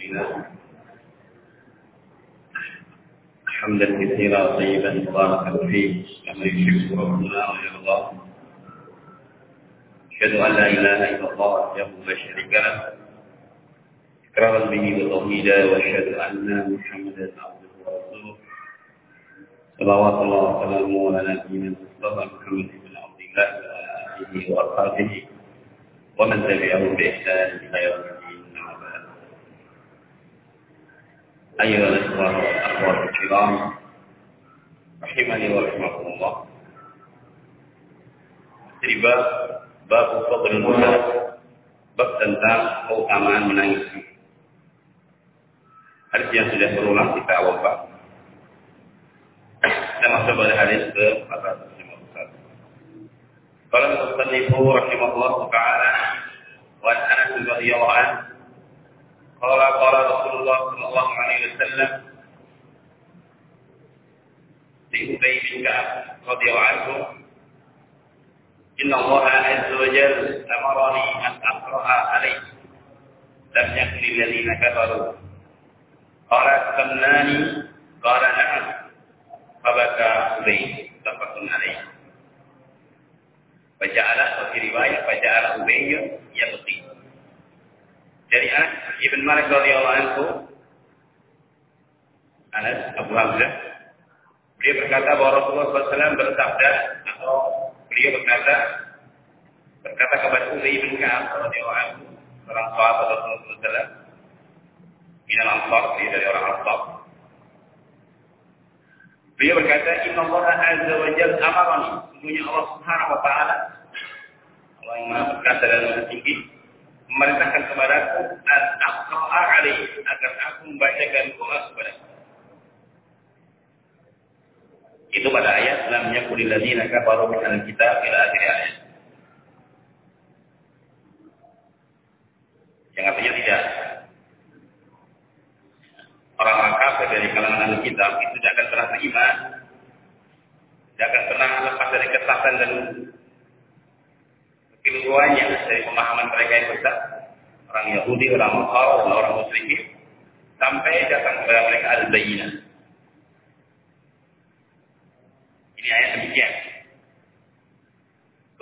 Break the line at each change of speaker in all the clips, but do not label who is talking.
لله حمدا كثيرا طيبا مباركا فيه. كما يحب ربنا ويرضى. أشهد أن لا إله إلا الله وحده لا شريك له. إكرارا به وتوحيدا وأشهد أن محمدا عبده ورسوله. صلوات الله وسلامه على نبينا المصطفى محمد بن عبد الله وعلى آله وأصحابه ومن تبعهم بإحسان إلى يوم الدين. أيها الإخوة والأخوات الكرام رحمني ورحمكم الله riba bab fadl muda bab tentang keutamaan menangis hadis yang sudah berulang kita awal bab kita masuk pada hadis ke 451 Qala al-musannifu rahimahullah ta'ala wa Anas radhiyallahu anhu qala qala Rasulullah sallallahu alaihi wasallam di Ubay bin Ka'ab radhiyallahu anhu Inna Allah azza wa jalla amarani an aqra'a alayhi lam yakun alladhina kafaru. Qala samnani? Qala na'am. Fabaka Ubay tafakun alayhi Faja'ala wa fi riwayat faja'ala Ubayy yabqi. Dari Anas Ibn Malik radhiyallahu anhu Anas Abu Hamzah beliau berkata bahwa Rasulullah SAW bersabda atau beliau berkata berkata kepada Ubay bin Ka'ab radhiyallahu anhu seorang sahabat Rasulullah SAW minal Ansar dari orang Ansar Beliau berkata, Inna Allah Azza wa Jal amarani. Sungguhnya Allah Subhanahu wa Ta'ala, Allah yang maha berkata dan maha tinggi, memerintahkan kepadaku, Al-Aqra'a alaih, agar aku membacakan doa kepada Itu pada ayat, Lam yakulil ladina kafaru min al-kitab ila akhir ayat. Yang artinya tidak orang-orang kafir dari kalangan ahli kitab itu tidak akan pernah beriman, tidak akan pernah lepas dari kesatan dan keilmuannya dari pemahaman mereka yang besar, orang Yahudi, orang Nasara, dan orang Musyrikin, sampai datang kepada mereka al-bayyinah. Ini ayat demikian.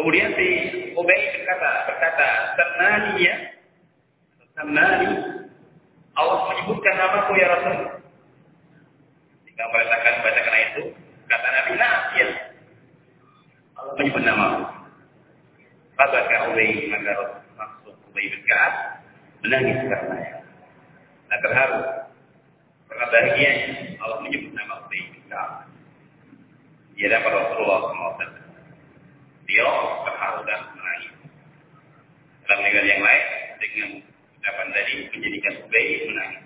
Kemudian si Ubay berkata, berkata, Samnani ya, Samnani Allah menyebutkan namaku ya Rasul. Jika meratakan bacakan ayat itu, kata Nabi, nah, ya. Allah menyebut namaku. Fabaka Ubay, maka maksud Ubay bin Ka'ab, menangis karena ya. Nah, terharu. Karena bahagia Allah menyebut nama Ubay bin Ka'ab. Dia dapat Rasulullah SAW. Dia terharu dan menangis. Dalam negara yang lain, dengan ucapan tadi menjadikan Ubay menangis.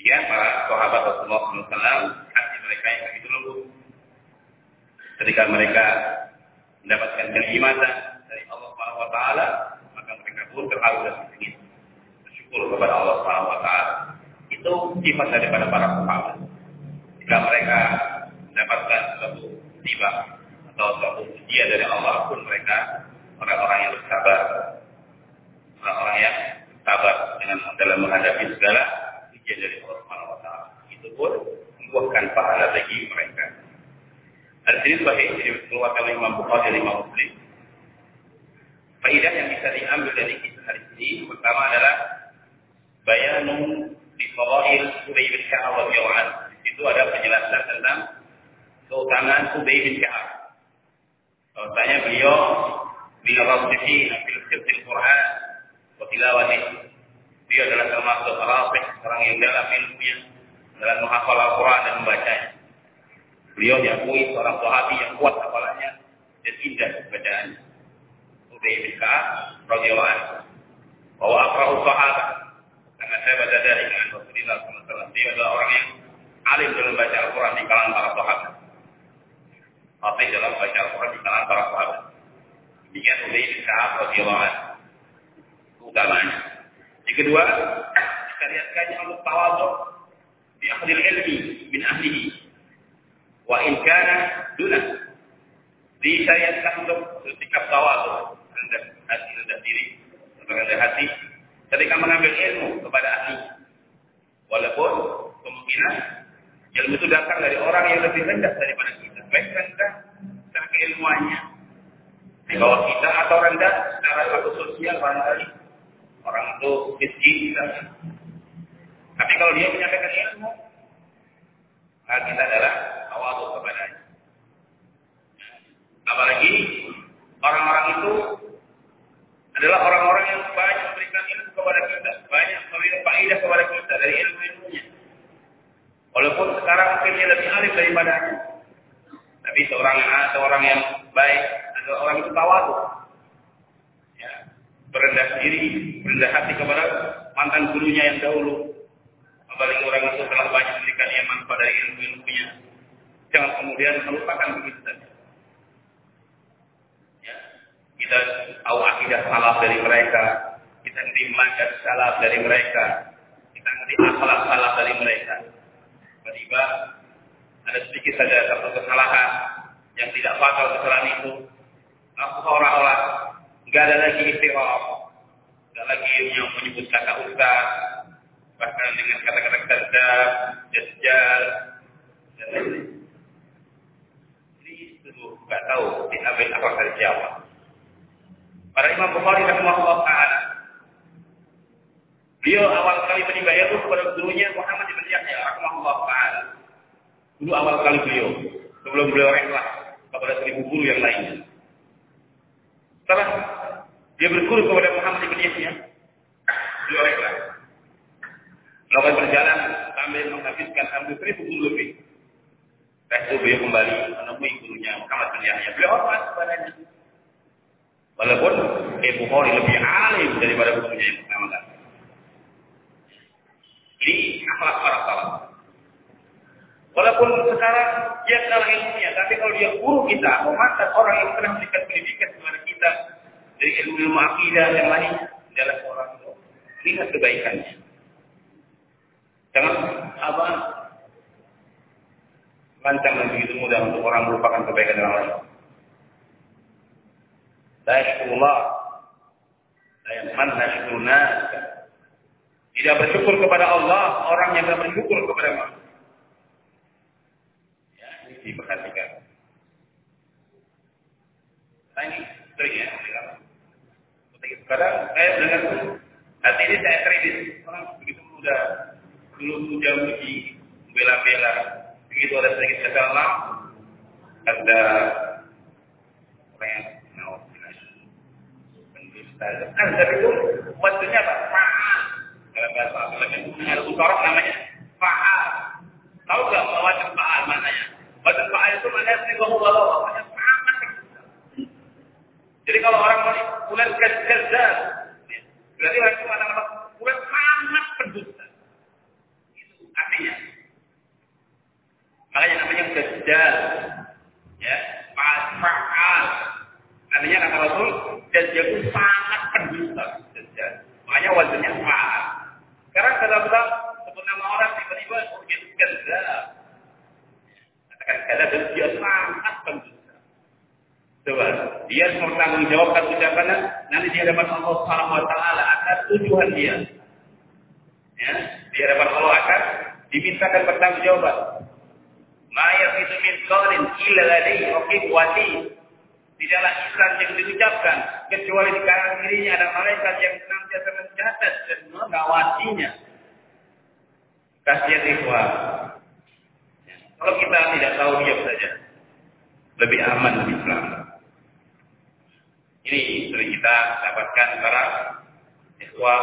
Dia para sahabat Rasulullah SAW hati mereka yang begitu lembut. Ketika mereka mendapatkan kenikmatan dari Allah Subhanahu Wa Taala, maka mereka pun terharu dan ingin bersyukur kepada Allah Subhanahu Wa Taala. Itu sifat daripada para sahabat. Jika mereka mendapatkan suatu tiba atau suatu ujian dari Allah pun mereka orang-orang yang bersabar, orang-orang yang sabar dengan dalam menghadapi segala ujian dari Allah Subhanahu wa taala. Itu pun membuahkan pahala bagi mereka. Dan sini sebagai dikeluarkan oleh Imam Bukhari dan Imam Muslim. Faidah yang bisa diambil dari kisah hari ini pertama adalah bayanun di fadail Ubay bin Ka'ab radhiyallahu anhu. Itu ada penjelasan tentang keutamaan Ubay bin Ka'ab. Bahwasanya beliau min ar-rasihin fil fil Quran wa tilawatih. Dia adalah termasuk orang yang dalam ilmunya, dalam menghafal Al-Quran dan membacanya. Beliau diakui seorang sahabi yang kuat hafalannya dan indah bacaannya. Ubay bin Ka'ab radhiyallahu anhu. Bahwa akrahu sahabat. Karena saya baca dari dengan Rasulullah SAW. Dia adalah orang yang alim dalam baca Al-Quran di kalangan para sahabat. Fasih dalam baca Al-Quran di kalangan para sahabat. Demikian Ubay bin Ka'ab radhiyallahu anhu. Utamanya. Yang kedua, syariatkannya untuk tawadhu di akhir ilmi min ahlihi. Wa in kana duna. Disyariatkan untuk bersikap tawadhu rendah hati rendah diri rendah hati ketika mengambil ilmu kepada ahli. Walaupun kemungkinan ilmu itu datang dari orang yang lebih rendah daripada kita. Baik rendah secara keilmuannya. Di bawah kita atau rendah secara satu sosial barangkali. Orang itu miskin. Tapi kalau dia menyampaikan ilmu, maka kita adalah awal kepadanya. Apalagi orang-orang itu adalah orang-orang yang banyak memberikan ilmu kepada kita, banyak memberikan faedah kepada kita dari ilmu-ilmunya. Walaupun sekarang mungkin dia lebih alim daripadanya, tapi seorang seorang yang baik adalah orang itu tawadu, ya, berendah diri, berendah hati kepada mantan gurunya yang dahulu. Apalagi orang itu telah banyak memberikan yang manfaat dari ilmu-ilmunya. Jangan kemudian melupakan begitu saja. Kita tahu akidah salah dari mereka. Kita ngerti manhaj salah dari mereka. Kita ngerti akhlak salah dari mereka. Tiba-tiba ada sedikit saja satu kesalahan yang tidak fatal kesalahan itu. Aku seolah-olah nggak ada lagi istirah, nggak lagi yang menyebut kata ustaz, bahkan dengan kata-kata kerja, jajal, dan lain-lain. Nggak tahu diambil apa dari siapa. Para Imam Bukhari rahimahullah taala. Beliau awal kali menimba ilmu kepada gurunya Muhammad bin Yahya rahimahullah taala. Dulu awal kali beliau sebelum beliau reklah kepada seribu guru yang lainnya. Setelah dia berguru kepada Muhammad bin Yahya, beliau reklah. Melakukan berjalan sambil menghabiskan hampir seribu guru lebih. Setelah itu beliau kembali menemui gurunya Muhammad bin Yahya. Beliau hormat kepadanya. Walaupun Imam Bukhari lebih alim daripada gurunya yang pertama kali. Ini akhlak para salaf. Walaupun sekarang dia adalah ilmunya, tapi kalau dia guru kita, memantas orang yang pernah memberikan pendidikan kepada kita dari ilmu-ilmu akidah yang lainnya, adalah seorang itu. Lihat kebaikannya. Jangan apa lancang dan begitu mudah untuk orang melupakan kebaikan orang lain. La yashkurullah. La syukurnas. Tidak bersyukur kepada Allah, orang yang tidak bersyukur kepada Allah. Ya, ini diperhatikan. Nah ini sering ya, Kadang saya dengar hati ini saya kredit orang begitu muda, dulu muda muji, bela-bela, ada sedikit kesalahan, ada orang yang Azab itu waktunya apa? Fa'al. Dalam bahasa Arab itu ada namanya fa'al. Tahu nggak wajib fa'al maknanya? Wajib fa'al itu maknanya singgung walau maknanya sangat Jadi kalau orang mulai gazzar, berarti orang itu mana apa? Mulai sangat berdusta. Itu artinya. Makanya namanya gazzar. Ya, fa'al. Artinya kata Rasul, Dajjal itu sangat pendusta. Dajjal. Makanya wajahnya fa'al. Sekarang kadang-kadang sebut nama orang tiba-tiba oh dia gaza. Katakan dan dia sangat pendusta. Coba, dia bertanggung jawabkan ucapannya, nanti di hadapan Allah Subhanahu wa taala tujuan dia. Ya, di hadapan Allah akan dimintakan pertanggungjawaban. Mayat itu min qalin illa ladai raqib wati Tidaklah ihsan yang diucapkan kecuali di kanan kirinya ada malaikat yang senantiasa mencatat dan mengawasinya. Kasihan ikhwan. Ya. Kalau kita tidak tahu diam saja, lebih aman lebih selamat. Ini sering kita dapatkan para ikhwah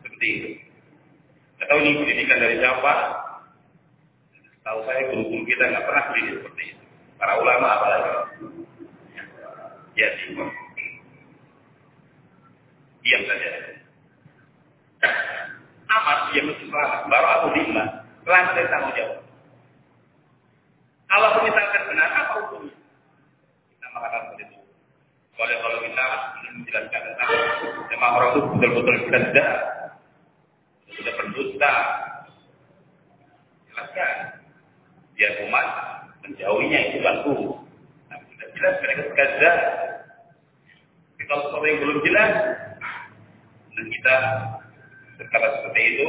seperti itu. Atau ini pendidikan dari siapa? Tahu saya guru-guru kita nggak pernah pendidik seperti itu. Para ulama apalagi. Ya, diam saja. Amat dia mesti selamat. Baru aku lima. Dari tanggung jawab. Kalau misalkan benar, apa hukumnya? Kita mengatakan seperti itu. Kalau kalau kita menjelaskan tentang memang orang itu betul-betul kerja, sudah berdusta, jelaskan. Biar umat menjauhinya itu bagus. Tapi sudah jelas mereka kerja. Tapi kalau sesuatu yang belum jelas, dan kita setelah seperti itu,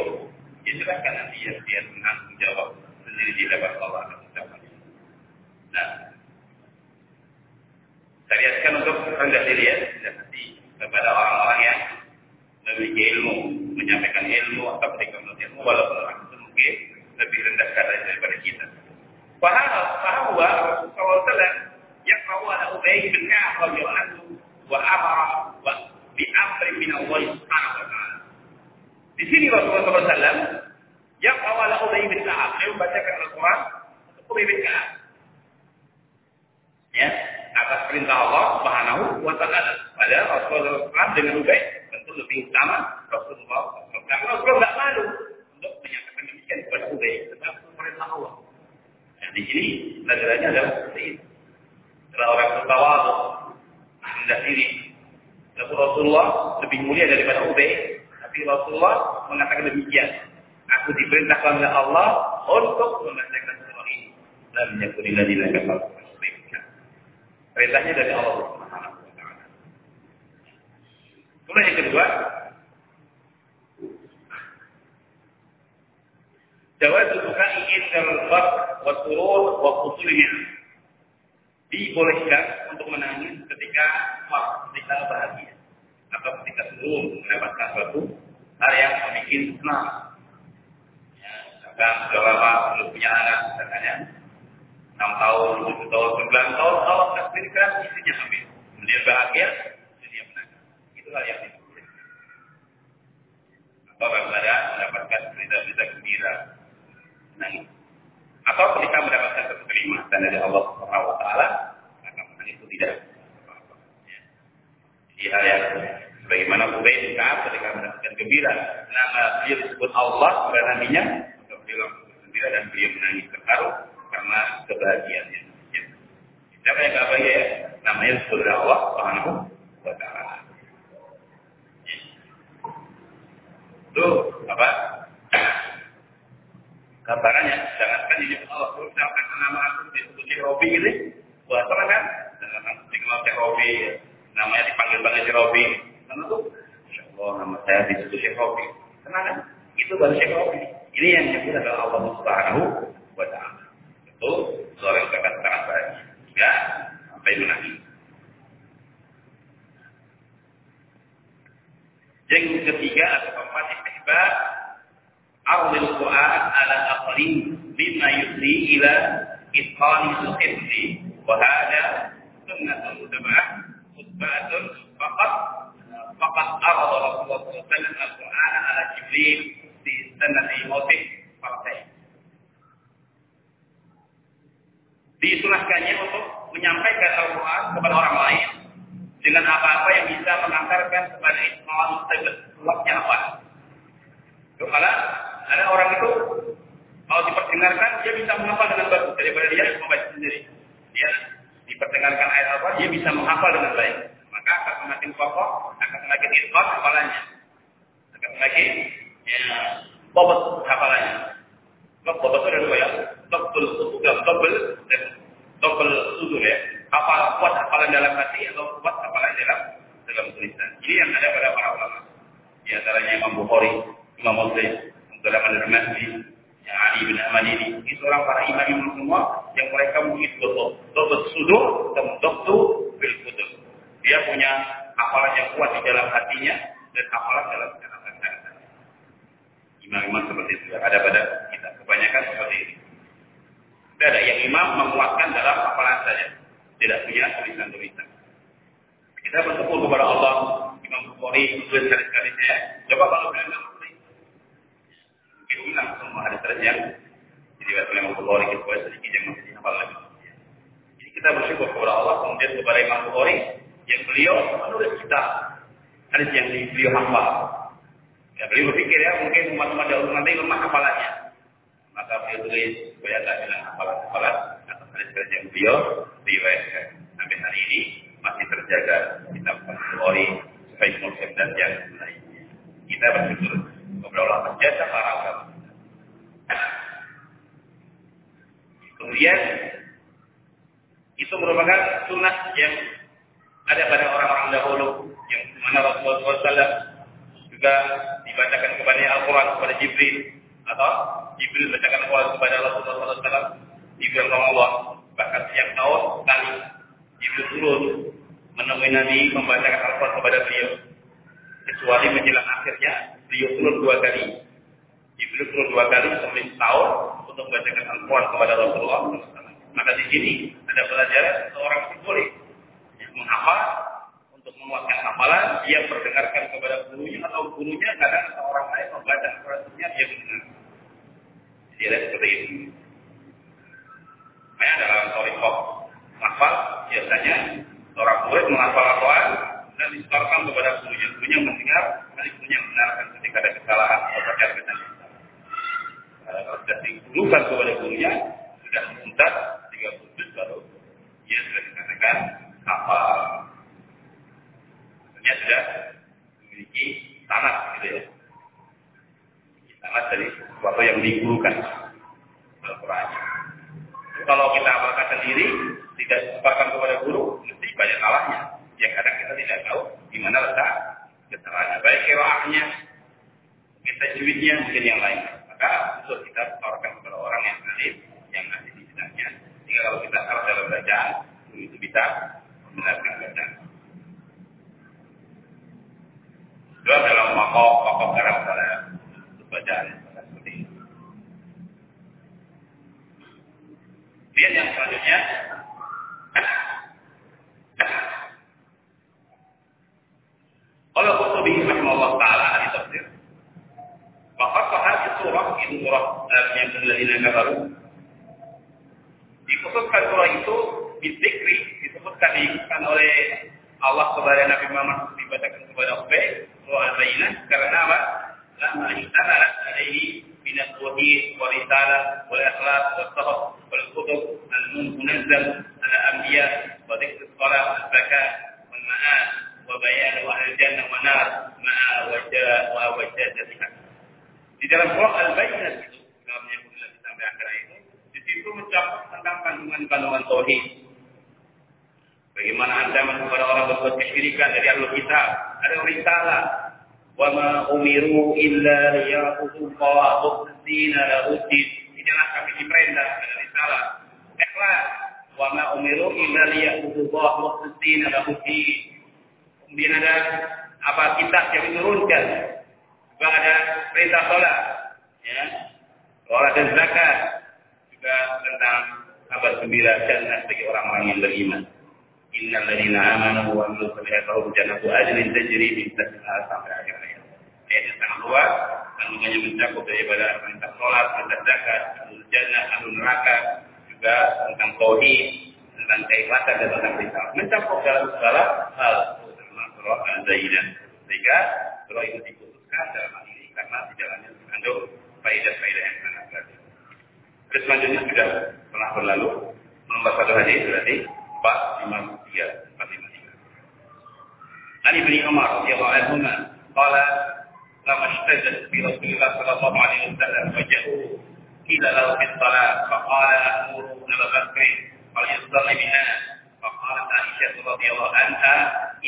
ya silahkan nanti ya dia menanggung jawab sendiri di lebar Allah Nah, saya lihatkan untuk rendah diri ya, hati kepada orang-orang yang memiliki ilmu, menyampaikan ilmu atau ketika ilmu, walaupun orang itu mungkin lebih rendah kadar daripada kita. فهو الرسول صلى الله عليه وسلم يقرأ على أبي بن كعب رضي الله عنه وأمر بأمر من الله سبحانه وتعالى. Di sini Rasulullah SAW yang awal Ubay bin Ka'ab, dia membacakan Al-Quran untuk Ubay bin Ka'ab. Ya, atas perintah Allah Subhanahu wa taala. Padahal Rasulullah SAW dengan Ubay tentu lebih utama Rasulullah SAW. Karena Rasulullah tidak malu untuk menyatakan demikian kepada Ubay, tetapi perintah Allah. Di sini negaranya adalah seperti itu. Adalah orang bertawadu, rendah diri. Tapi Rasulullah lebih mulia daripada Ubay, tapi Rasulullah mengatakan demikian. Aku diperintahkan oleh Allah untuk membacakan surah ini. Dan yakuni ladina kafar. Perintahnya dari Allah Subhanahu wa taala. Kemudian yang kedua, jawab bukai indal fard wa surur. Dibolehkan untuk menangis ketika ketika bahagia atau ketika surur mendapatkan suatu hal yang membuat senang. Ya, misalkan sudah lama belum punya anak, misalnya enam tahun, tujuh tahun, sembilan tahun, Allah takdirkan istrinya hamil. Kemudian bahagia, dia menangis. Itu hal yang dibolehkan. Atau bagaimana mendapatkan berita-berita gembira, menangis. Atau ketika mendapatkan satu dari Allah Subhanahu wa taala, maka menangis itu tidak apa-apa. Jadi hal yang bagaimana Ubay Ka'ab ketika mendapatkan gembira, nama dia disebut Allah pada nabinya, maka beliau langsung bergembira dan beliau menangis terharu karena kebahagiaannya. Ya. Siapa yang gak bahagia ya? Namanya disebut Allah Subhanahu wa taala. Itu apa? Gambarannya jangankan di Allah misalkan nama aku disebut si Robi gitu buat apa kan? Jangan dikenal si Robi namanya dipanggil panggil si Robi. Tuh Allah nama saya disebut si Robi. Kenapa kan itu baru si Robi. Ini yang disebut adalah Allah Subhanahu wa taala. Itu seorang yang sangat sangat baik ya sampai menangis yang ketiga atau keempat istihbab awil Qur'an ala aqli mimma yufli ila itqani al-hifzi wa hada sunnatun mutaba'ah kemudian kepada Imam Bukhari yang beliau menulis kita hadis yang beliau hafal. Ya beliau berpikir ya mungkin umat-umat dahulu nanti lemah hafalannya. Maka beliau tulis supaya tak bilang hafalan-hafalan atau hadis-hadis yang beliau diriwayatkan sampai hari ini masih terjaga kita Bukhari baik Muslim dan yang lainnya. Kita bersyukur kepada Allah jasa para ulama. Kemudian itu merupakan sunnah yang ada pada orang-orang dahulu yang mana Rasulullah SAW juga di dibacakan kepada Al-Quran kepada Jibril atau Jibril bacakan Al-Quran kepada Rasulullah SAW Jibril Allah bahkan setiap tahun kali Jibril turun menemui Nabi membacakan Al-Quran kepada beliau. Kecuali menjelang akhirnya beliau turun dua kali. Jibril turun dua kali sampai setahun untuk membacakan Al-Quran kepada Rasulullah SAW maka di sini ada pelajaran seorang boleh menghafal untuk menguatkan hafalan, dia mendengarkan kepada gurunya atau gurunya kadang orang lain membaca Al-Qurannya dia mendengar. Jadi ada seperti itu. Makanya dalam hafal biasanya orang murid menghafal Al-Quran dan disetorkan kepada gurunya. Gurunya mendengar, nanti gurunya mendengarkan ketika ada kesalahan atau baca kesalahan. Kalau sudah digurukan kepada gurunya, sudah tuntas, tiga putus baru dia dikatakan hafal. Maksudnya sudah memiliki tanah gitu ya. Tanah dari sesuatu yang digurukan Al-Quran. Kalau kita amalkan sendiri, tidak disebarkan kepada guru, mesti banyak salahnya. Yang kadang kita tidak tahu di mana letak kesalahannya. Baik kiraahnya, mungkin tajwidnya, mungkin yang lain. Maka untuk kita setorkan kepada orang yang alim, yang nanti di bidangnya. Sehingga kalau kita salah dalam bacaan, membenarkan bacaan. Dua dalam pokok-pokok dalam salah bacaan seperti itu. Kemudian yang selanjutnya Kalau Qurtubi rahimahullah taala di tafsir. Maka hadis surah itu surah yang alladzina kafaru. Dikhususkan surah itu bizikri disebutkan diingatkan oleh Allah kepada Nabi Muhammad dibacakan kepada Ubay wa Al-Bayyinah karena apa? Karena istana ada ini minat wahi wa risalah wal akhlaq wal sabr wal kutub al-munazzal ala anbiya wa dhikr as-salat az-zakat wal wa bayan wa al-jannah wa nar ma'a wajah wa wajah di dalam surah al-bayinah itu dalam yang kita sampai akhirnya itu di situ mencakup tentang kandungan-kandungan tauhid. Bagaimana ancaman kepada orang berbuat kesyirikan dari Allah kita? Ada risalah. Wa ma umiru illa liya'budu Allah mukhlishina lahuddin. Tidaklah kami diperintah dengan risalah. Ikhlas. Wa ma umiru illa liya'budu Allah mukhlishina lahuddin. Kemudian ada apa kitab yang menurunkan juga ada perintah sholat, ya, sholat dan zakat juga tentang abad sembilan dan bagi orang-orang yang beriman. Ladzina amanu wa amilu salihati lahum jannatu adnin tajri min tahtiha sampai akhir ayat. Ayat yang sangat luas, kandungannya mencakup daripada perintah sholat, perintah zakat, alul jannah, alul neraka, juga tentang tauhid, tentang keikhlasan dan tentang risalah. Mencakup dalam segala hal, terutama surah Al-Zaidah. Sehingga surah itu dikhususkan dalam hal ini karena di dalamnya mengandung faedah-faedah yang sangat berarti. Terus selanjutnya sudah pernah berlalu, nomor satu hadis berarti 453 453 عن ابن عمر رضي الله عنهما قال لما اشتدت في رسول الله صلى الله عليه وسلم وجاءوه قيل له في الصلاة فقال أمر أبا بكر فليصلي بنا فقالت عائشة رضي الله عنها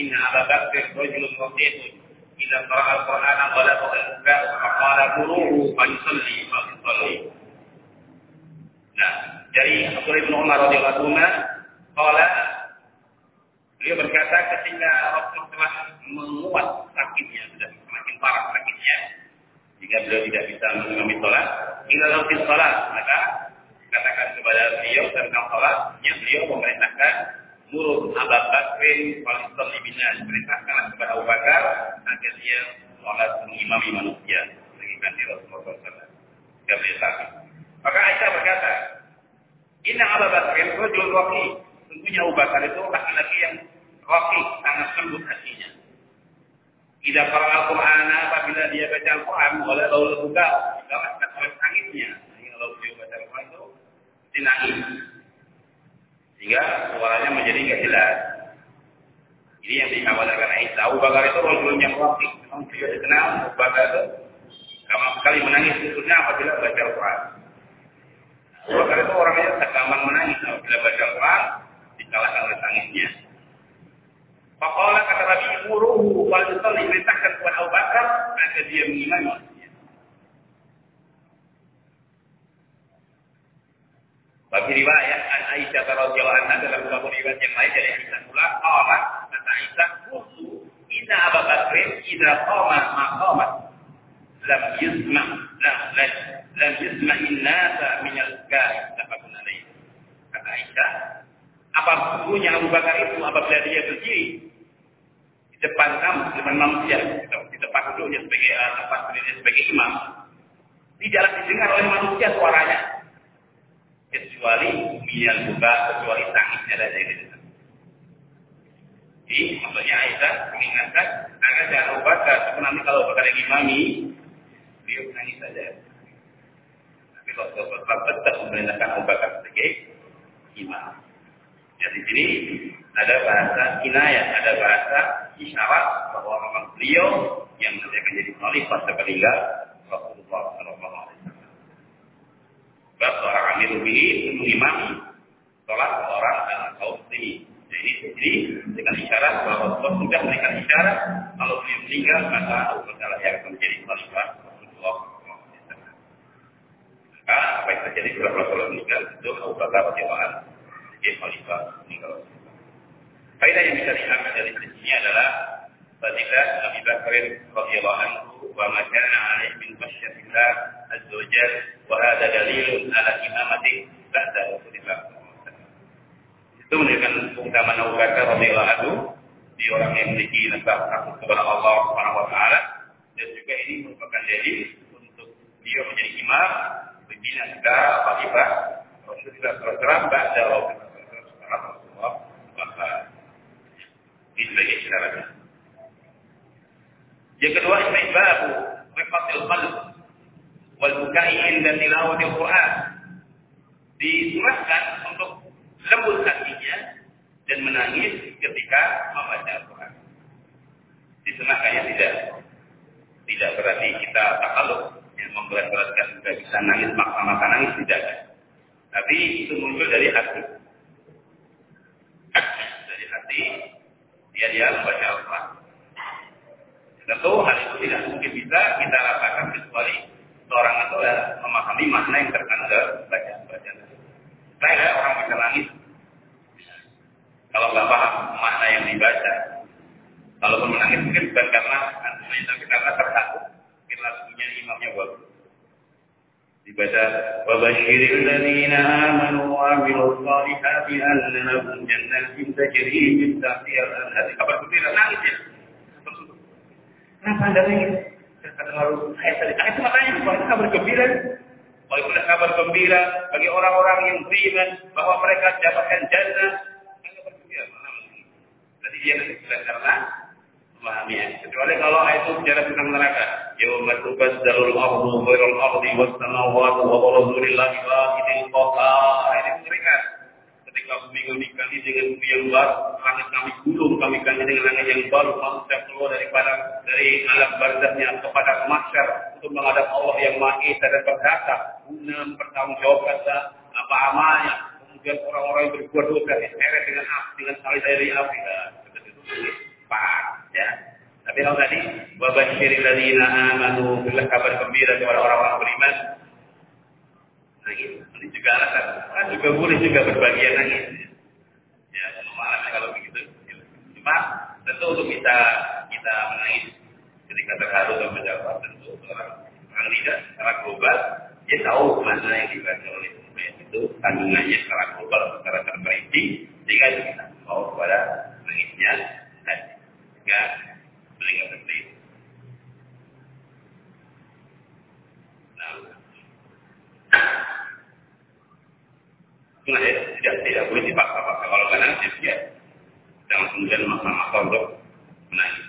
إن أبا بكر رجل رقيق إذا قرأ القرآن غلبه البكاء فقال مروه فليصلي فليصلي Nah, dari Abdullah bin Umar radhiyallahu anhu Kala beliau berkata ketika Rasul telah menguat sakitnya sudah semakin parah sakitnya jika beliau tidak bisa mengimami sholat ila lautin sholat. Maka katakan kepada beliau tentang sholat yang beliau memerintahkan murud Abu Bakrin walisal ibina perintahkan kepada Abu Bakar agar dia sholat mengimami manusia. Dengan di Rasulullah SAW jika beliau sakit maka Aisyah berkata Inna Abu Bakrin rajul waqi Tentunya Abu Bakar itu laki-laki yang roki, sangat lembut hatinya. Tidak para Al-Quran apabila dia baca Al-Quran oleh laul buka, tidak akan oleh tangisnya. Sehingga kalau dia baca Al-Quran itu mesti nangis. Sehingga suaranya menjadi nggak jelas. Ini yang dikhawatirkan Aisyah. Abu Bakar itu rojul yang roki. Memang beliau dikenal Abu Bakar itu gampang sekali menangis khususnya apabila baca Al-Quran. Abu Bakar itu orangnya tak gampang menangis apabila baca Al-Quran dikalahkan oleh tangisnya. Faqala kata Nabi, "Muruhu wal yusalli perintahkan kepada Abu Bakar agar dia mengimami manusia." Bagi riwayat An Aisyah radhiyallahu anha dalam beberapa riwayat yang lain dari Aisyah pula, qala kata Aisyah, "Kuntu idza Abu Bakr idza qama maqamat lam yusma lam lam lam yusma innasa min al-kai." Tafakun alaih. Kata Aisyah, apa bukunya Abu Bakar itu apabila dia berdiri di depan kamu, di depan manusia, di depan duduknya sebagai uh, tempat berdiri sebagai imam, tidaklah didengar oleh manusia suaranya. Kecuali yang buka, kecuali tangisnya dari di Jadi maksudnya Aisyah mengingatkan agar jangan Abu Bakar, nanti kalau yang imami, beliau menangis saja. Tapi kalau Abu Bakar tetap memerintahkan Abu Bakar sebagai imam. Ya di sini ada bahasa kinayah, ada bahasa isyarat bahwa memang beliau yang nanti akan jadi khalifah sepeninggal Rasulullah Sallallahu Alaihi Wasallam. Sebab seorang amir ini mengimami sholat orang dan kaum ini. Jadi, jadi dengan isyarat bahwa Allah sudah memberikan isyarat kalau beliau meninggal maka Bakar yang akan menjadi khalifah Rasulullah Sallallahu Alaihi Wasallam. Maka apa yang terjadi setelah Rasulullah meninggal itu Abu Bakar radhiyallahu sebagai khalifah meninggal Faedah yang bisa diambil dari sini adalah ketika Nabi Bakar radhiyallahu anhu wa ma kana alaih min khasyatillah azza wa hadha ala imamati ba'da Rasulillah itu menunjukkan keutamaan Abu Bakar radhiyallahu di orang yang memiliki nasab takut kepada Allah Subhanahu wa dan juga ini merupakan dalil untuk dia menjadi imam pimpinan negara khalifah Rasulullah SAW ba'da Rasulullah Rasulullah maka ini sebagai syaratnya. Yang kedua istihbabu rifatil qalb wal bukai inda tilawatil Quran. Disunahkan untuk lembut hatinya dan menangis ketika membaca Al-Quran. Disunahkannya tidak tidak berarti kita takaluk yang memberat-beratkan tidak bisa nangis maksa-maksa nangis tidak. Tapi itu muncul dari hati hati, dia dia membaca Al-Quran. Tentu hal itu tidak mungkin bisa kita rasakan kecuali seorang itu ya, memahami makna yang terkandung dalam bacaan-bacaan. Saya orang bisa nangis kalau nggak paham makna yang dibaca. Kalau menangis mungkin bukan karena tapi karena terharu, mungkin lagunya imamnya bagus dibaca wabashiril ladzina amanu wa amilus solihati anna lahum jannatin tajri min tahtiha al-anhar nangis ya kenapa anda ayat tadi ayat makanya itu kabar gembira. Itu kabar gembira bagi orang-orang yang beriman bahwa mereka dapatkan jannah. Gembira jadi dia tidak karena memahaminya. Kecuali kalau ayat itu bicara tentang neraka. Ghairal ardi was samawati wa barazulillahi wahidil qahar. Ini mengerikan. Ketika bumi kami ganti dengan bumi yang baru, langit kami gulung, kami ganti dengan langit yang baru, manusia keluar daripada dari alam barzahnya kepada mahsyar untuk menghadap Allah yang Maha Esa dan Perkasa, guna mempertanggungjawabkan apa amalnya. Kemudian orang-orang yang berbuat dosa diseret dengan api, dengan salib dari api. Pak, ya. Tapi kalau tadi wabashiril ladzina amanu bilah kabar gembira kepada orang-orang beriman. Nah, gitu. Ini juga alasan. Kan juga boleh juga berbagian nangis. Ya, mengalami kalau begitu. Cuma tentu untuk kita kita menangis ketika terharu dan menjawab tentu orang orang tidak secara global dia tahu mana yang dibaca oleh pemain itu kandungannya secara global secara terperinci sehingga kita mau kepada nangisnya sehingga beliau seperti itu. Nah, nah ya, tidak tidak boleh dipaksa-paksa kalau nggak nangis ya jangan kemudian maksa-maksa untuk menangis.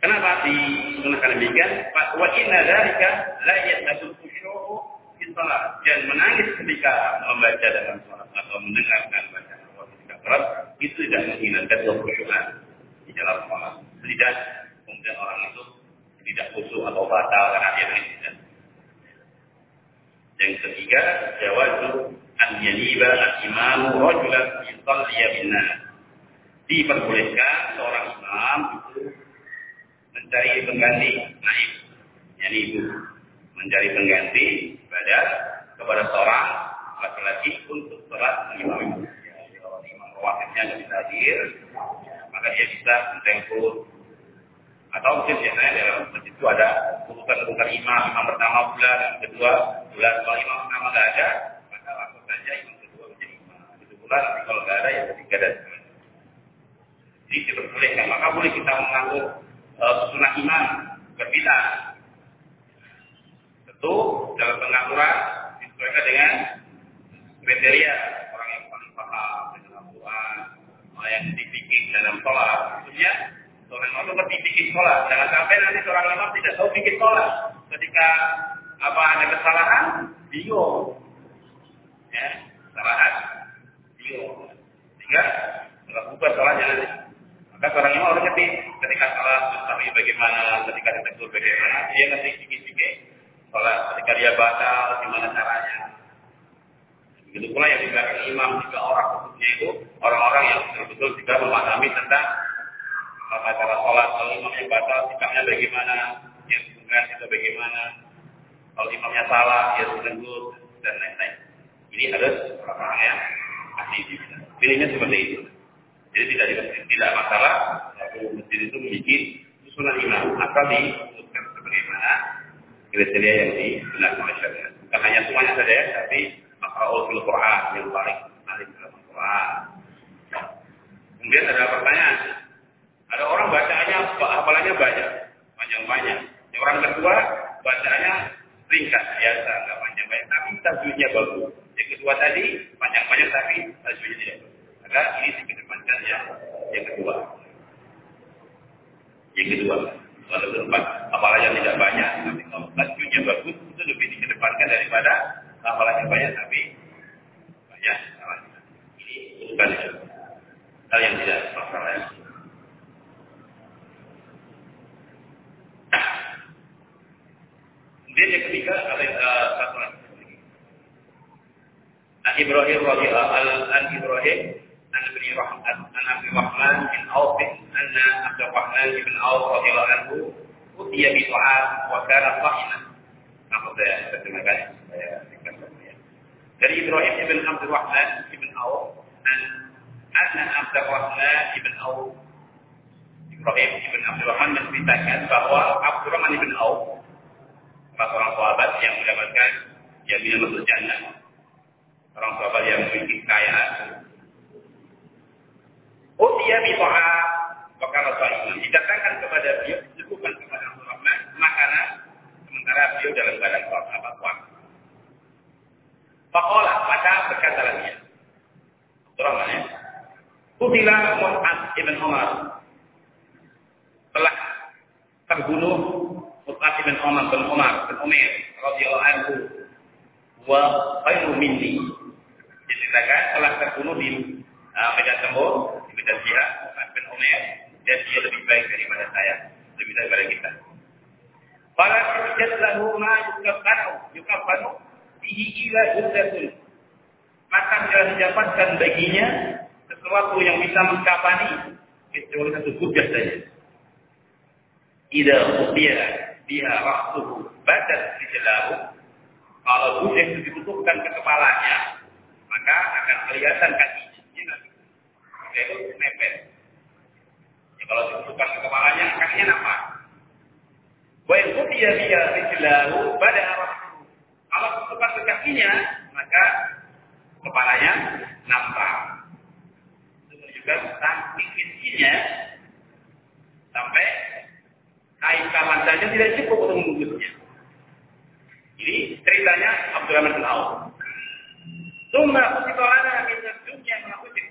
Kenapa digunakan demikian? Wa inna dzalika la yatasul khusyu'u fi. Dan menangis ketika membaca dalam salat atau mendengarkan salat itu tidak menghilangkan kekhusyuan di dalam sholat. Tidak kemudian orang itu tidak khusyuk atau batal karena dia tidak. Yang ketiga, jawazu an yaniba al-imamu rajulan yusalli bin diperbolehkan seorang imam itu mencari pengganti naib. Yani itu mencari pengganti pada kepada seorang laki-laki untuk sholat imam. Rawatibnya tidak bisa hadir, maka dia bisa menjemput atau mungkin biasanya dalam masjid itu ada urutan-urutan imam, imam pertama bulan, yang kedua bulan, kalau imam pertama tidak ada, maka langsung saja imam kedua menjadi imam. Itu bulan, tapi kalau tidak ada, yang ketiga dan Jadi diperbolehkan, maka boleh kita mengaku uh, sunnah imam berbeda. Tentu dalam pengaturan disesuaikan dengan kriteria yang dibikin dalam sholat. Tentunya seorang imam seperti bikin sholat. Jangan sampai nanti seorang imam tidak tahu bikin sholat. Ketika apa ada kesalahan, bingung. Ya, kesalahan, bingung. Sehingga nggak bubar sholatnya nanti. Maka seorang imam harus ngerti ketika salah tapi bagaimana, ketika ditegur bagaimana, dia ngerti sedikit-sedikit sholat. Ketika dia batal, gimana caranya. Begitu pula yang di imam orang-orang yang betul-betul juga memahami tentang tata cara sholat. Kalau imamnya batal, sikapnya bagaimana, dia bukan itu bagaimana. Kalau imamnya salah, dia menegur dan lain-lain. Ini harus orang-orang yang ahli Pilihnya seperti itu. Jadi tidak tidak masalah satu masjid itu memiliki susunan imam asal disebutkan sebagaimana kriteria yang digunakan oleh syariat. Bukan hanya semuanya saja ya, tapi fil Quran yang paling menarik dalam Quran. Kemudian ada pertanyaan, ada orang bacaannya hafalannya banyak, panjang-panjang. Yang orang kedua bacaannya ringkas biasa, nggak panjang-panjang, tapi tajwidnya bagus. Yang kedua tadi panjang-panjang tapi tajwidnya tidak bagus. Maka ini dikedepankan ya yang kedua. Yang kedua, kalau keempat, hafalannya tidak banyak, tapi kalau tajwidnya bagus itu lebih dikedepankan daripada hafalannya banyak tapi banyak. Ini bukan hal yang tidak masalah. Kemudian yang ketiga ada uh, satu lagi. An Ibrahim radhiyallahu an Ibrahim an Ibnu Rahman an Abi Rahman bin Auf anna Abdul Rahman bin Auf radhiyallahu anhu utiya bi ta'am wa kana sa'iman. Apa saya terjemahkan? Saya ya. Dari Ibrahim bin Abdul Rahman bin Auf an anna Abdul Rahman bin Auf Ibrahim bin Abdul Rahman menceritakan bahwa Abdurrahman bin Auf salah seorang sahabat yang mendapatkan jaminan masuk jannah. Orang sahabat yang memiliki kekayaan. Oh dia bisa bakal Rasulullah didatangkan kepada beliau, disebutkan kepada Rasulullah makanan sementara beliau dalam badan sholat apa kuat. Fakola maka berkata lagi. Rasulullah ya. Kutilah Muhammad ibn Umar telah terbunuh Mus'ab bin Umar bin Umar bin Umar radhiyallahu anhu wa khairu minni. Diceritakan telah terbunuh di uh, medan tempur, di medan jihad Mus'ab bin Umar dan dia lebih baik daripada saya, lebih baik daripada kita. Para kerja lahu ma yukafanu, yukafanu bihi ila juzatun. Maka tidak didapatkan baginya sesuatu yang bisa mengkapani kecuali satu hujah saja. Ida ubiya biha ra'suhu badat rijlahu. Kalau budak itu ditutupkan ke kepalanya maka akan kelihatan kakinya. Ya nanti itu nempel. Ya, kalau ditutupkan ke kepalanya kakinya nampak. Wa in ubiya biha rijlahu badat kalau ditutupkan ke kakinya maka kepalanya nampak menunjukkan saking kecilnya sampai kain kaman saja tidak cukup untuk membungkusnya. Ini ceritanya Abdurrahman bin Auf. Tumma kusitolana minta dunia menakutkan.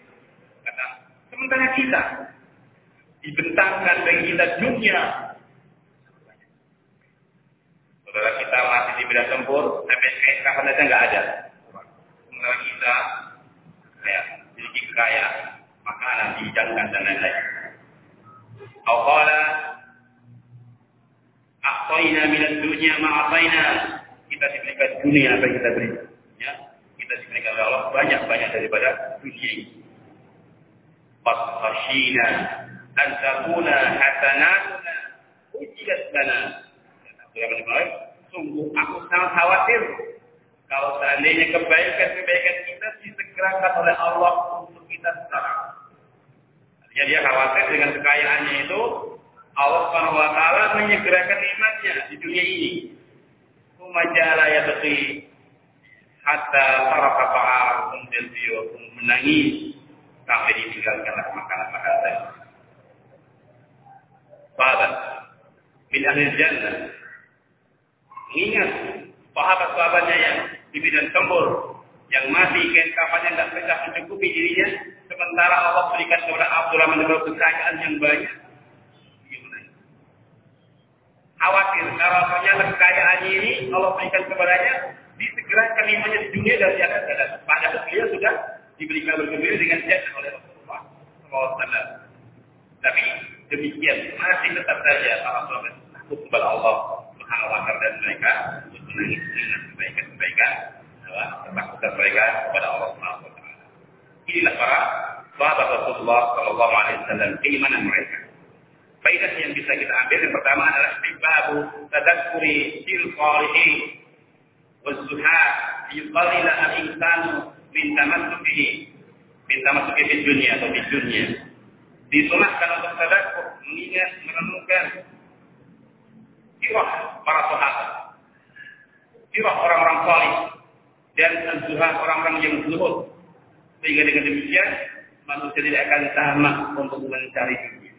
Kata, sementara kita dibentangkan bagi kita dunia. Saudara kita masih di bidang tempur, sampai kain kapan saja nggak ada. Sementara kita ya, memiliki kekayaan, makanan, hidangkan dan lain-lain. Awqala A'tayna minat dunia ma'atayna. Kita diberikan dunia apa yang kita beri. Ya, kita diberikan oleh Allah banyak-banyak daripada dunia ini. Khashina an takuna hasanatuna ujilat lana. Sungguh aku sangat khawatir kalau seandainya kebaikan-kebaikan kita disegerakan oleh Allah untuk kita sekarang. Artinya dia khawatir dengan kekayaannya itu Allah Subhanahu wa taala menyegerakan nikmatnya di dunia ini. Kumajala ya beti hatta para ta'am kemudian beliau menangis sampai ditinggalkanlah makanan-makanan tadi. Sahabat, min ahli jannah. Ingat sahabat-sahabatnya yang di bidang tempur, yang mati kain kafannya tidak bisa mencukupi dirinya, sementara Allah berikan kepada Abdurrahman bin kekayaan yang banyak. Khawatir kalau ternyata kekayaannya ini Allah berikan kepadanya, disegerakan imannya di dunia dan di akhir sana. Padahal beliau sudah diberikan bergembira dengan jannah oleh Rasulullah SAW. Tapi demikian masih tetap saja para sahabat takut kepada Allah Subhanahu wa dan mereka untuk menangis dengan kebaikan-kebaikan adalah ketakutan mereka kepada Allah Subhanahu wa taala. Inilah para sahabat Rasulullah sallallahu alaihi wasallam keimanan mereka. Faedah yang bisa kita ambil yang pertama adalah ibabu tadakkuri fil qalihin wal zuhad yuqalila al insanu min tamassukihi min tamassukihi fid dunya atau di dunya. Disunahkan untuk tadakkur, mengingat, merenungkan sirah para sahabat, sirah orang-orang saleh dan zuhad orang-orang yang zuhud. Sehingga dengan demikian manusia tidak akan sama untuk mencari dunia.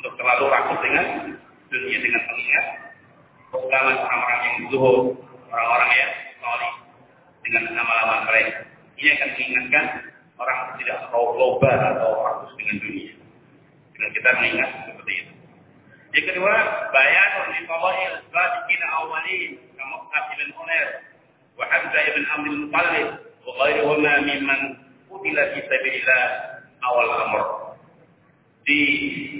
Untuk terlalu rakus dengan dunia dengan mengingat keutamaan orang-orang yang zuhud, orang-orang yang solih dengan nama-nama mereka. Ini akan mengingatkan orang tidak terlalu global atau rakus dengan dunia. Dengan kita mengingat seperti itu. Yang kedua, bayan di fadail sabiqin awalin kama Qasib bin Unair bin Amr bin Muttalib wa ghairuhuma mimman qutila fi sabilillah awal amr. Di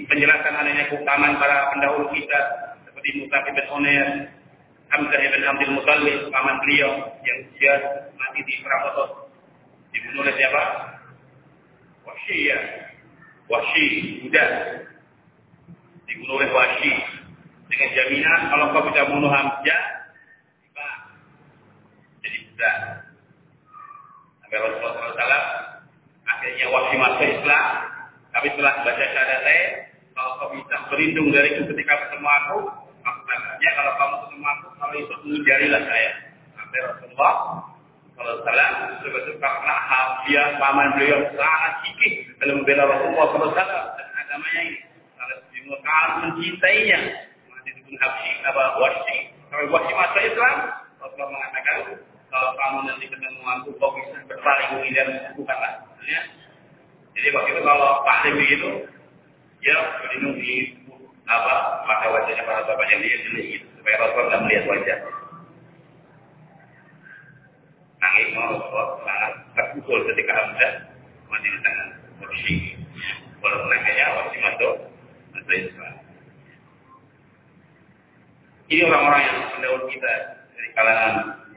penjelasan adanya keutamaan para pendahulu kita seperti Musa bin Unair, Hamzah bin Abdul Muttalib, paman beliau yang dia mati di perang Uhud. Dibunuh oleh siapa? Wahsy ya. Wahsy, budak. Dibunuh oleh Wahsy. Dengan jaminan kalau kau bisa bunuh Hamzah. Budak. Sampai Rasulullah SAW akhirnya Wahsy masuk Islam. Tapi setelah baca syahadatain, kalau kau bisa berlindung dariku ketika ketemu aku, Ya kalau kamu ketemu aku, kalau itu menjarilah saya. Sampai Rasulullah kalau salam sebetulnya karena dia paman beliau sangat gigih dalam membela Rasulullah salam dan agamanya ini. Sangat sangat mencintainya. Mati pun habsi apa wasi. Kalau wasi masuk Islam, Rasulullah mengatakan kalau kamu nanti ketemu aku, kau bisa berpaling dan bukanlah. Ya. Jadi waktu itu kalau Pak Lebi itu, ya berlindung di apa maka wajahnya para yang dia jelek gitu supaya Rasulullah tidak melihat wajah nangis mau Rasulullah sangat terpukul ketika Hamzah mati di tangan Mursi walaupun akhirnya Mursi masuk masuk Islam ini orang-orang yang pendahulu kita dari kalangan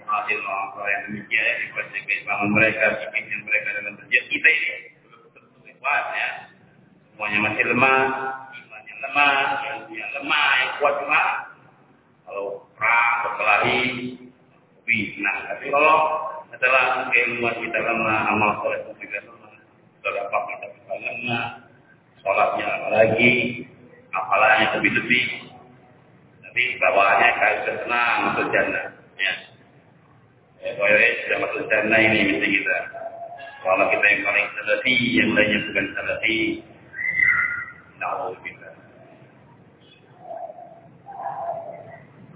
muhajir orang yang demikian ya dibaca keislaman mereka bikin mereka dalam berjaya kita ini kuat ya semuanya masih lemah lemah, yang, yang lemah, yang kuat cuma kalau perang, berkelahi, nah Tapi kalau setelah keilmuan kita lemah, amal soleh juga lemah, berapa kita bisa lemah, sholatnya lagi, apalagi lebih-lebih. Tapi bawahnya kayak senang masuk jannah. Ya. Ya, sudah masuk jannah ini mesti kita. Kalau kita yang paling salafi, yang lainnya bukan salafi, Na'udzubillah.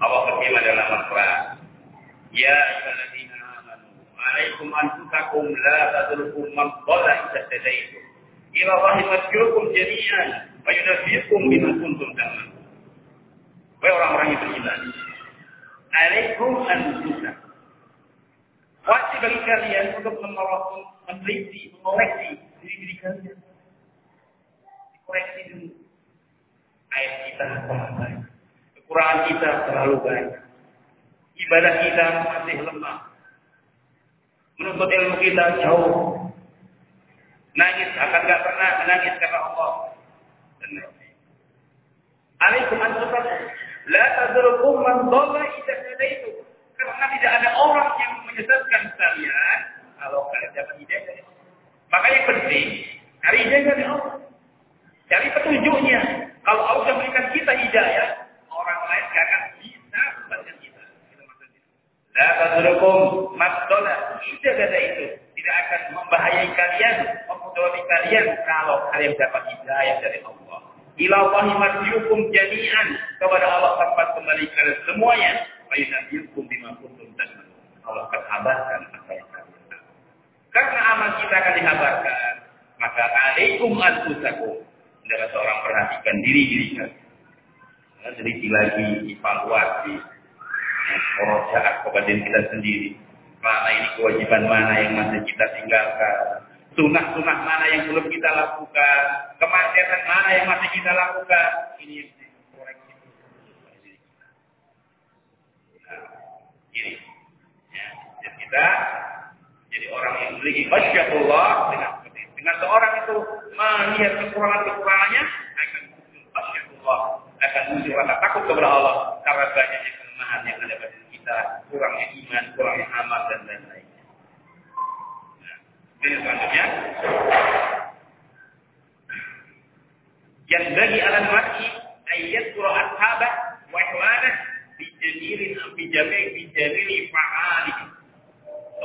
Allah berfirman dalam Al-Quran. Ya ayyuhalladzina amanu, alaikum anfusakum la tadrukum man dhalla idza tadaitum. Ila Allahi marji'ukum jami'an wa yunabbi'ukum bima kuntum ta'malun. Wahai orang-orang yang beriman, alaikum anfusakum. Bagi kalian untuk menolong, meneliti, mengoreksi diri diri kalian. Koreksi dulu. Ayat kita apa Kekurangan kita terlalu banyak. Ibadah kita masih lemah. Menuntut ilmu kita jauh. Nangis akan gak pernah menangis karena Allah. Alaikum anfusakum. La tadrukum man dhalla idza hadaitu. Karena tidak ada orang yang menyesatkan kalian kalau kalian dapat hidayah dari. Makanya penting cari hidayah dari Allah. Cari petunjuknya. Kalau Allah sudah berikan kita hidayah, orang lain gak akan bisa membantu kita. Itu maksudnya. La tadrukum man dhalla. Tidak ada itu. Tidak akan membahayai kalian, memudoroti kalian kalau kalian dapat hidayah dari Allah. Ilawahi marjiukum jami'an kepada Allah tempat kembali kalian semuanya. Fayunabiyukum bima kuntum dan Allah akan kabarkan apa yang. Karena amal kita akan dikabarkan, maka alaikum anfusakum. Adalah seorang perhatikan diri diri kalian. Seliti lagi, evaluasi, perojaat kepada kita sendiri. Mana ini kewajiban mana yang masih kita tinggalkan Sunnah-sunnah mana yang belum kita lakukan. Kemaksiatan mana yang masih kita lakukan. Ini yang koreksi. Nah, ini. Ya, kita jadi orang yang memiliki Allah dengan dengan seorang itu melihat kekurangan-kekurangannya akan muncul Allah akan muncul rasa takut kepada Allah karena banyaknya kelemahan yang ada pada kita kurangnya iman kurangnya amal dan lain-lain. Ini selanjutnya. Yang bagi alam mati ayat surah ashabah wa ihwanah bi jamilin bi jamil bi jamili fa'ali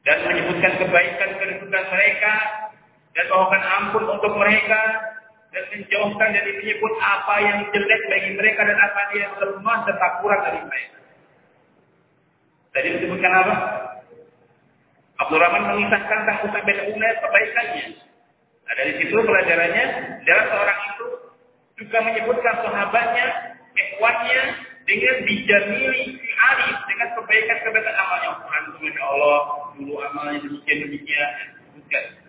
Dan menyebutkan kebaikan-kedudukan mereka, dan mohonkan ampun untuk mereka, dan menjauhkan dari menyebut apa yang jelek bagi mereka dan apa yang lemah serta kurang dari mereka. Tadi disebutkan apa? Abdul Rahman mengisahkan Usama bin Umair kebaikannya. Nah, dari situ pelajarannya adalah seorang itu juga menyebutkan sahabatnya, ikhwannya dengan dijamili si Ali dengan kebaikan-kebaikan amalnya. Masya Allah, dulu amalnya demikian demikian.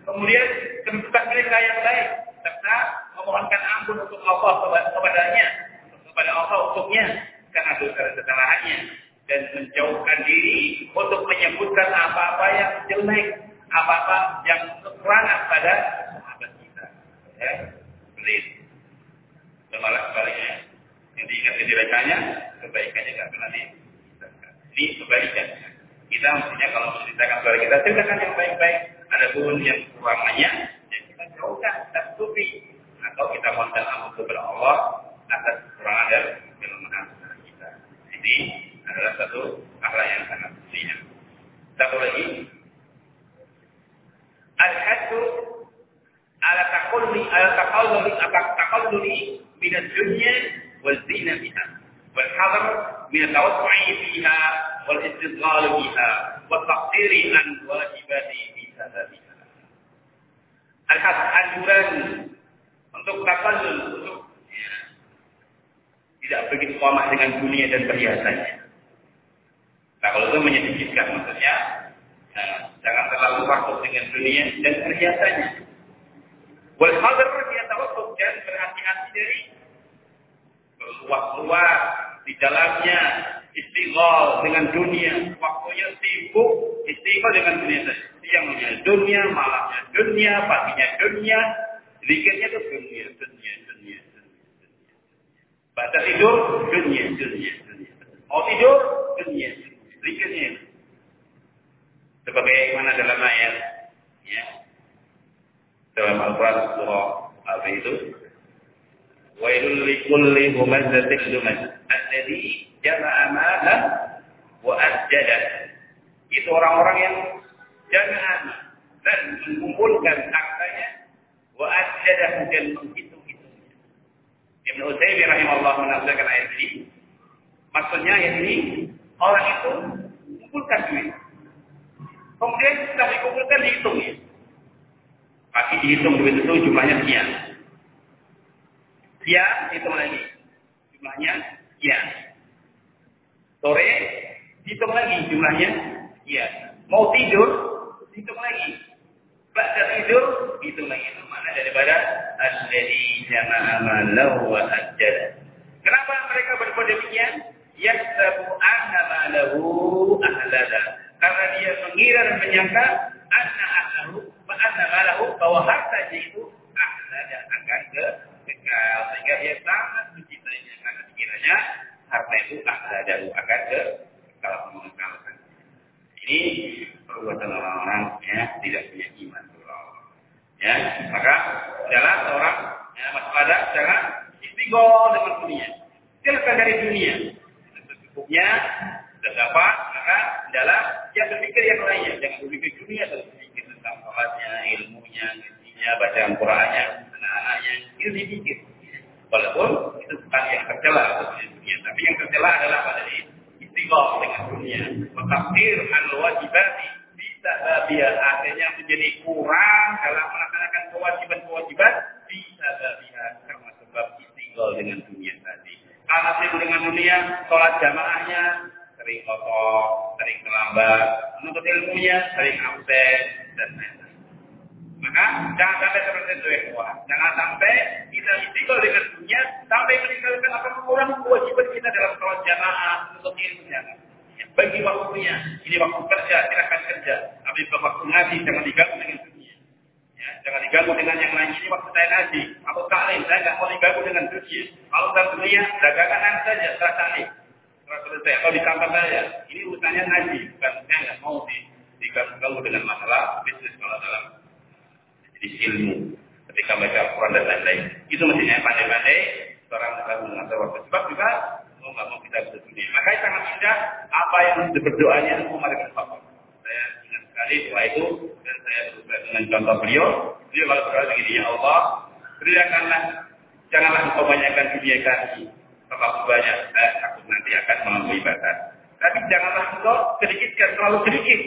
Kemudian kedudukan mereka yang baik serta memohonkan ampun untuk Allah kepadanya, kepada Allah untuknya karena dosa kesalahannya dan menjauhkan diri untuk menyebutkan apa-apa yang jelek, apa-apa yang kekurangan pada ya seperti itu. Malah sebaliknya yang diingat kejelekannya kebaikannya nggak pernah diceritakan ini kebaikan kita mestinya kalau menceritakan kepada kita ceritakan yang baik-baik. Ada pun yang kurangannya ya kita jauhkan kita tutupi. Atau kita mohonkan ampun kepada Allah atas kekurangan dan kelemahan kita. Ini adalah satu akhlak yang sangat penting satu lagi. Al-hadu ala taqalluli ala taqalluli taqalluli min ad-dunya wal zina biha. Wal hadar min at-tawassu'i fiha wa taqdiri an wajibati bi sababiha al-had anjuran untuk takallul untuk ya, tidak begitu pamah dengan dunia dan perhiasannya. Nah kalau itu menyedikitkan maksudnya, nah, jangan terlalu takut dengan dunia dan perhiasannya. Wal hadar dia tawakkuf dan berhati-hati dari berluas-luas di dalamnya istighol dengan dunia, waktunya sibuk istighol dengan dunia saja. Siangnya dunia, malamnya dunia, paginya dunia, zikirnya itu dunia, dunia, dunia, dunia. Baca tidur, dunia, dunia, dunia. Mau tidur, dunia, zikirnya. Sebagai mana dalam ayat, ya, dalam Al-Quran surah apa itu? Wailul likulli humazzatin lumazah alladhi jama'a malan wa asjada. Itu orang-orang yang jama'a dan mengumpulkan hartanya wa asjada dan menghitung-hitungnya. Ibn Utsaimin rahimahullah menafsirkan ayat ini. Maksudnya ayat ini orang itu mengumpulkan duit. Kemudian setelah dikumpulkan dihitung ya. Pasti dihitung duit itu jumlahnya sekian. Siang, hitung lagi. Jumlahnya sekian. Sore, hitung lagi jumlahnya sekian. Mau tidur, hitung lagi. Baca tidur, hitung lagi. Mana daripada Alladhi jama'a malahu wa ajjala. Kenapa mereka berbuat demikian? Yasabu anna malahu ahlada. Karena dia mengira dan menyangka anna ahlahu, anna malahu bahwa hartanya itu ahlada akan ke kekal. Sehingga dia mencintainya sekiranya harta itu ahladahu akan ke kekal mengekalkan. Ini perbuatan orang-orang ya tidak punya iman Ya, maka jalan orang ya, pada jangan istiqomah dengan dunia. Silakan dari dunia. Secukupnya sudah dapat, maka jalan yang berpikir yang lainnya. Jangan berpikir dunia, tapi berpikir tentang sholatnya, ilmunya, gizinya, bacaan Qurannya, anak-anaknya. Itu dipikir. Walaupun itu bukan yang tercela untuk dunia, tapi yang tercela adalah pada istiqomah dengan dunia. Mentakdir al-wajibati bisa biar akhirnya menjadi kurang dalam melaksanakan kewajiban-kewajiban bisa biar karena sebab istiqomah dengan dunia tadi. Karena dengan dunia, sholat jamaahnya sering kotor, sering terlambat, menuntut ilmunya sering absen dan lain-lain. Maka jangan sampai seperti itu ya Jangan sampai kita istiqomah dengan dunia sampai meninggalkan apa mengurangi kewajiban kita dalam sholat jamaah untuk ilmu jangan. Bagi waktunya, ini waktu kerja, silakan kerja. Tapi waktu ngaji jangan diganggu dengan dunia. Ya, jangan diganggu dengan yang lain. Ini waktu saya ngaji atau taklim, saya nggak mau diganggu dengan dunia. Kalau dalam dunia, dagangan saja, setelah taklim. Setelah selesai, kalau di kantor saya, ini urusannya ngaji, bukan saya nggak mau di diganggu dengan masalah bisnis kalau dalam di ilmu ketika baca Al-Quran dan lain-lain. Itu mestinya pandai-pandai seorang dalam mengatur waktu. Sebab juga mau nggak mau kita bisa dunia. Makanya sangat indah apa yang berdoanya Umar bin Khattab. Saya ingat sekali doa itu dan saya berusaha dengan contoh beliau. Beliau kalau berdoa begini, ya Allah, berikanlah janganlah engkau banyakkan dunia kami terlalu banyak, saya takut nanti akan melampaui batas. Tapi janganlah engkau sedikitkan terlalu sedikit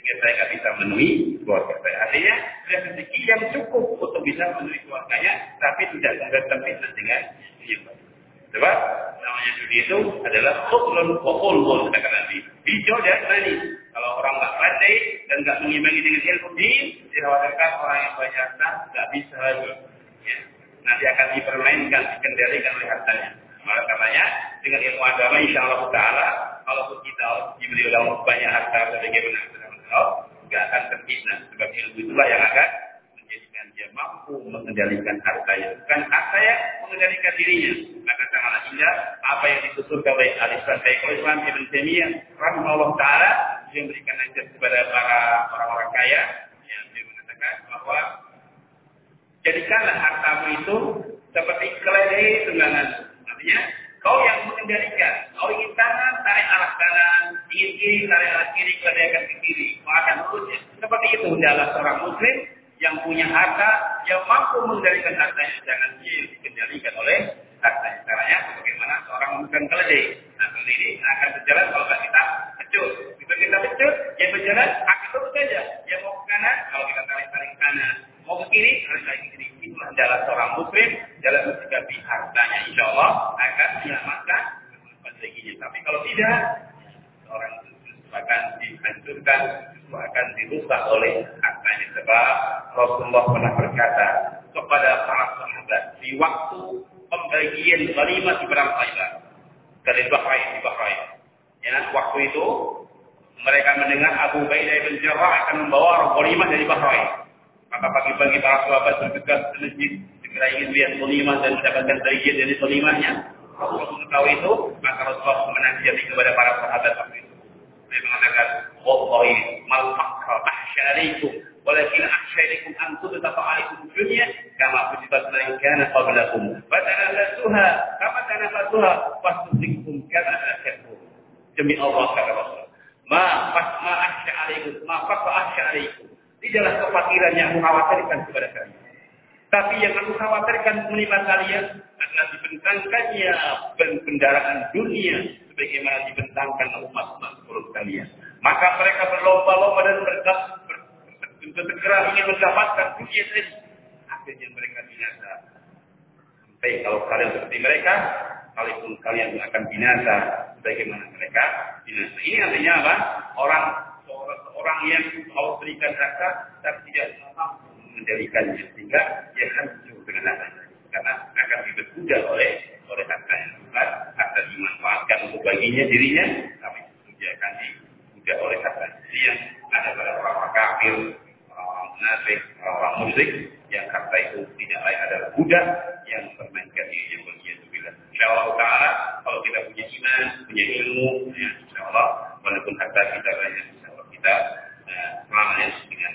sehingga saya nggak bisa memenuhi keluarga saya. Artinya rezeki yang cukup untuk bisa memenuhi keluarganya, tapi tidak terpisah dengan dunia. Sebab namanya dunia itu adalah khutlun wa khulmun, kata Nabi. Hijau dan manis. Kalau orang nggak pandai dan nggak mengimbangi dengan ilmu din, dikhawatirkan orang yang banyak harta nggak bisa. Ya. Nanti akan dipermainkan, dikendalikan oleh hartanya. Maka katanya dengan ilmu agama insya Allah kalau kita diberi oleh banyak harta sebagai Allah nggak akan terpisah. Sebab ilmu itulah yang akan menjadikan dia mampu mengendalikan hartanya. Bukan harta yang mengendalikan dirinya. Maka sangatlah indah apa yang dituturkan oleh Alisman Syekhul Islam Ibn Taimiyah rahimahullah taala yang memberikan nasihat kepada para orang-orang kaya yang dia mengatakan bahwa jadikanlah hartamu itu seperti keledai tunggangan. Artinya Kau yang mengendalikan. Adalah seorang muslim yang punya harta, yang mampu mengendalikan hartanya. Jangan dikendalikan oleh hartanya. Caranya bagaimana seorang memegang keledai. Nah, ini akan berjalan kalau kita pecut. Jika kita pecut, dia berjalan, akan terus saja. Dia mau ke kanan, kalau kita tarik-tarik kanan. Mau ke kiri, tarik tarik kiri. Itulah adalah seorang muslim dalam mensikapi hartanya. Insya Allah akan diselamatkan rezekinya. Tapi kalau tidak, orang itu akan dihancurkan, itu akan dirusak oleh hartanya. Sebab Rasulullah pernah berkata kepada para sahabat di waktu pembagian kalimat di perang Khaybar dari Bahrain di Bahrain. Ya, waktu itu mereka mendengar Abu Baidah bin Jarrah akan membawa ghanimah dari Bahrain. Maka pagi-pagi para sahabat bergegas ke masjid segera ingin lihat ghanimah dan dari ghanimahnya. Rasulullah mengetahui itu, maka Rasulullah menasihati kepada para sahabat waktu itu. Dia mengatakan, Wallahi mal fakra ahsya alaikum, walakin ahsya alaikum an tudta alaikum dunia, kama kutibat lain kana qablakum. Fatanafasuha, kama tanafasuha, fasusikum kama asyadkum. Demi Allah kata Rasul. Ma ma ahsya alaikum, ma fakra ahsya alaikum. Tidaklah kefakiran yang mengkhawatirkan kepada kalian. Tapi yang aku khawatirkan menimpa kalian adalah dibentangkannya kendaraan dunia sebagaimana dibentangkan umat-umat sebelum kalian. Maka mereka berlomba-lomba dan bersegera ingin mendapatkan dunia ini. Akhirnya mereka binasa. Baik, kalau kalian seperti mereka, kalaupun kalian akan binasa bagaimana mereka binasa. Ini artinya apa? Orang orang yang mau berikan zakat tapi tidak mampu menjadikannya sehingga dia hancur dengan hartanya karena akan diperbudak oleh oleh hartanya bukan harta dimanfaatkan untuk baginya dirinya tapi dia akan dibudak oleh hartanya jadi yang ada pada orang-orang kafir orang-orang munafik orang-orang musyrik yang harta itu tidak lain adalah budak yang mempermainkan dirinya bagian bila insya Allah Taala kalau kita punya iman punya ilmu ya, insya Allah walaupun harta kita banyak insya Allah kita uh, selamanya dengan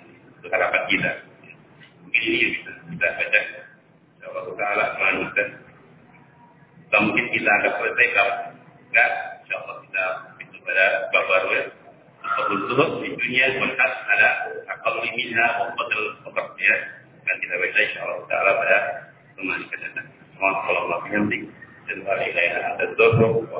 harapan kita. Mungkin ini yang bisa kita baca Allah Taala melanjutkan atau mungkin kita akan selesai kalau enggak. Insya Allah kita itu pada bab baru ya. Qabul zuhud di dunia melihat ada akal minha wa faqat ya. Dan kita baca insya Allah Taala pada teman kita datang. Kalau Allah menghenti dan wali ilaha anta dzurru wa